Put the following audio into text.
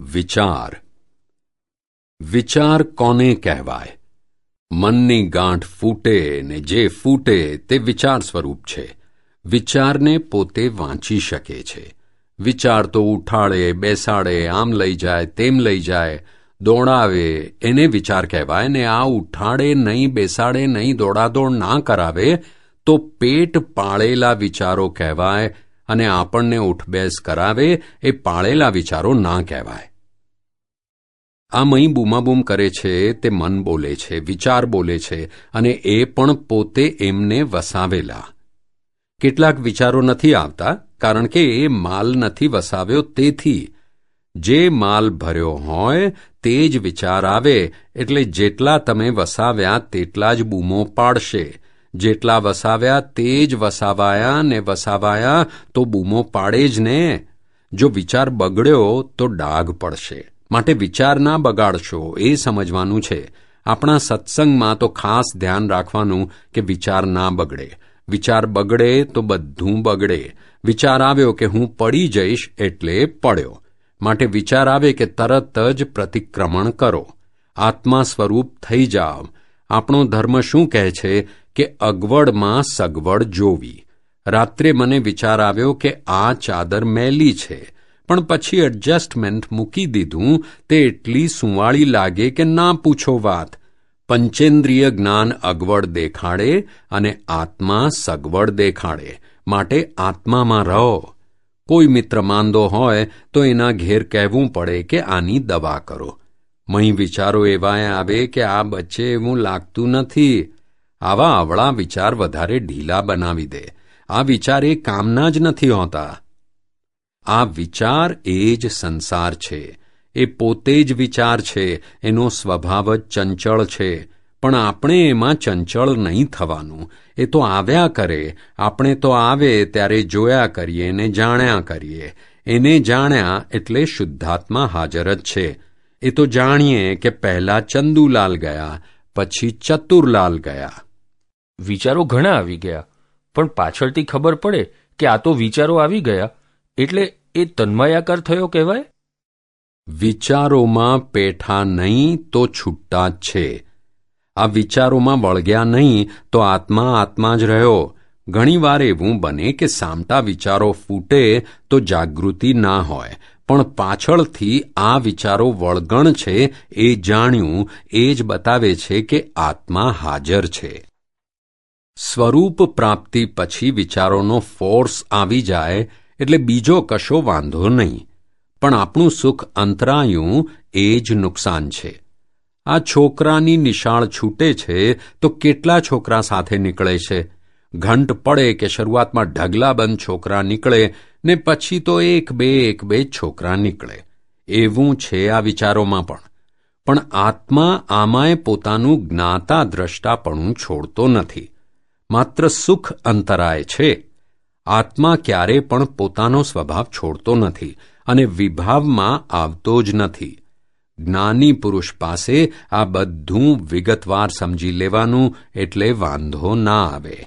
વિચાર. વિચાર કોને કહેવાય? મનની ગાંઠ ફૂટે ને જે ફૂટે તે વિચાર સ્વરૂપ છે. વિચારને પોતે વાંચી શકે છે. વિચાર તો ઉઠાડે બેસાડે, આમ લઈ જાય, તેમ લઈ જાય, દોડાવે, એને વિચાર કહેવાય ને આ ઉઠાડે નહીં, બેસાડે નહીં, દોડાદોડ ના કરાવે તો પેટ પાળેલા વિચારો કહેવાય અને આપણને ઉઠબેસ કરાવે એ પાળેલા વિચારો ના કહેવાય. આ મહી બૂમાબૂમ કરે છે, તે મન બોલે છે, વિચાર બોલે છે, અને એ પણ પોતે એમને વસાવેલા. કેટલાક વિચારો નથી આવતા, કારણ કે એ માલ નથી વસાવ્યો તેથી. જે માલ ભર્યો હોય, તે જ વિચાર આવે, એટલે જેટલા તમે વસાવ્યા, તેટલા જ બૂમો પાડશે. જેટલા વસાવ્યા તે જ વસાવાયા ને વસાવાયા તો બૂમો પાડે જ ને. જો વિચાર બગડ્યો તો ડાઘ પડશે. માટે વિચાર ના બગાડશો, એ સમજવાનું છે. આપણા સત્સંગમાં તો ખાસ ધ્યાન રાખવાનું કે વિચાર ના બગડે. વિચાર બગડે તો બધું બગડે. વિચાર આવ્યો કે હું પડી જઈશ એટલે પડ્યો. માટે વિચાર આવે કે તરત જ પ્રતિક્રમણ કરો. આત્મા સ્વરૂપ થઈ જાવ. આપણો ધર્મ શું કહે છે? કે અગવડમાં સગવડ જોવી. રાત્રે મને વિચાર આવ્યો કે આ ચાદર મેલી છે, પણ પછી એડજસ્ટમેન્ટ મૂકી દીધું તે એટલી સુંવાળી લાગે કે ના પૂછો વાત. પંચેન્દ્રિય જ્ઞાન અગવડ દેખાડે અને આત્મા સગવડ દેખાડે, માટે આત્મામાં રહો. કોઈ મિત્ર માંદો હોય તો એના ઘેર કહેવું પડે કે આની દવા કરો. મહી વિચારો એવાય આવે કે આ બચ્ચે એવું લાગતું નથી. આવા અવળા વિચાર વધારે ઢીલા બનાવી દે. આ વિચાર એ કામના જ નથી હોતા. આ વિચાર એ જ સંસાર છે. એ પોતે જ વિચાર છે. એનો સ્વભાવ જ ચંચળ છે. પણ આપણે એમાં ચંચળ નહીં થવાનું. એ તો આવ્યા કરે. આપણે તો આવે ત્યારે જોયા કરીએ ને જાણ્યા કરીએ. એને જાણ્યા એટલે શુદ્ધાત્મા હાજર જ છે. એ તો જાણીએ કે પહેલા ચંદુલાલ ગયા, પછી ચતુરલાલ ગયા. વિચારો ઘણા આવી ગયા. પણ પાછળથી ખબર પડે કે આ તો વિચારો આવી ગયા. એટલે એ તન્મયાકાર થયો કહેવાય? વિચારોમાં પેઠા નહીં તો છૂટા છે. આ વિચારોમાં વળગ્યા નહીં તો આત્મા આત્મા જ રહ્યો. ઘણીવાર એવું બને કે સામટા વિચારો ફૂટે તો જાગૃતિ ના હોય. પણ પાછળથી આ વિચારો વળગણ છે એ જાણ્યું, એ જ બતાવે છે કે આત્મા હાજર છે. સ્વરૂપ પ્રાપ્તિ પછી વિચારોનો ફોર્સ આવી જાય એટલે બીજો કશો વાંધો નહીં. પણ આપણું સુખ અંતરાયું એ જ નુકસાન છે. આ છોકરાની નિશાળ છૂટે છે તો કેટલા છોકરા સાથે નીકળે છે? ઘંટ પડે કે શરૂઆતમાં ઢગલાબંધ છોકરા નીકળે ને પછી તો એક બે એક બે છોકરા નીકળે. એવું છે આ વિચારોમાં પણ. પણ આત્મા આમાંય પોતાનું જ્ઞાતા દ્રષ્ટાપણું છોડતો નથી. માત્ર સુખ અંતરાય છે. આત્મા ક્યારે પણ પોતાનો સ્વભાવ છોડતો નથી અને વિભાવમાં આવતો જ નથી. જ્ઞાની પુરુષ પાસે આ બધું વિગતવાર સમજી લેવાનું એટલે વાંધો ના આવે.